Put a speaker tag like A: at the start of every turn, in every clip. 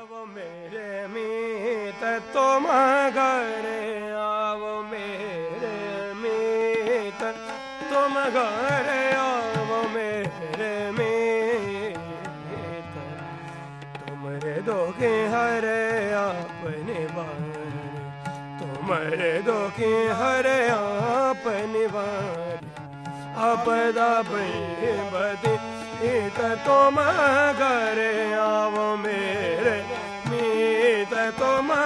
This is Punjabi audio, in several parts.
A: ਆਵ ਮੇਰੇ ਮੀਤ ਤੁਮ ਘਰ, ਆਵ ਮੇਰੇ ਮੀਤ ਤੁਮ ਘਰ, ਆਵ ਮੇਰੇ ਮੀਤ ਤੁਮਰੇ ਦੋਖੇ ਹਰੇ ਆਪਣੇ ਵਾਰ, ਤੁਮਰੇ ਦੋਖੇ ਹਰੇ ਆਪਣੇ ਵਾਰ। ਆਪਦਾ ਬਈ ਬਦੀ ਈਤ ਤੁਮ ਘਰ, ਆਵ ਮੇਰੇ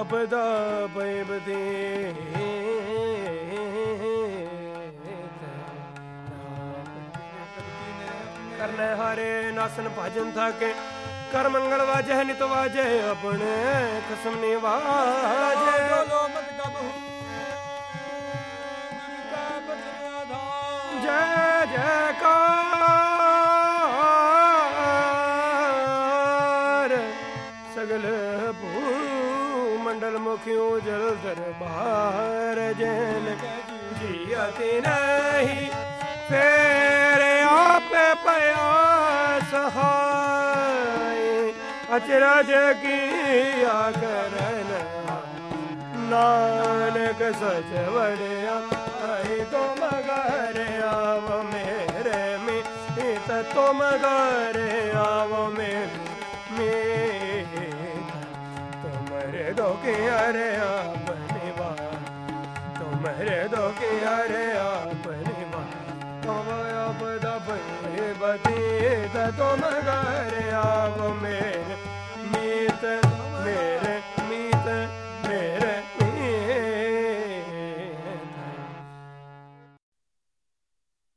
B: ਅਪਦਾ ਬੈਬ ਦੇ ਕਰਨੇ ਹਰੇ ਨਾਸਨ ਭਜਨ ਥਾਕੇ ਕਰ ਮੰਗਲ
A: ਵਾਜੈ ਨਿਤ ਵਾਜੈ ਆਪਣੇ ਖਸਮ ਨਿਵਾਜੈ
B: ਬੋਲੋ ਮਤ
A: ਜੈ ਜੈ ਕਾ ਮੰਡਲ ਮੁਖਿਓ ਜਲ ਦਰਬਾਰ ਜਨ ਜੀ ਅਤੀ ਨਹੀਂ, ਫੇਰ ਆਪੇ ਪਿਆ ਸਹਾਈ ਅਚਰਜ ਕੀਆ ਕਰਨ? ਨਾਨਕ ਸਚ ਵੜਿਆ ਆਈ ਤੁਮ ਘਰ ਆਵ ਮੇਰੇ ਮੀਤ ਤੁਮ ਘਰ ਤੁਮਰੇ ਦੋਕੇ ਹਰੇ ਆਪਨੇ ਵਾ ਤੁਮਰੇ ਦੋਕੇ ਹਰੇ ਆਪਨੇ ਵਾ ਤਵ ਆਪਦਾ ਬੇ ਬਤੀ ਤੁਮ ਘਰ ਆਵ ਮੇਰੇ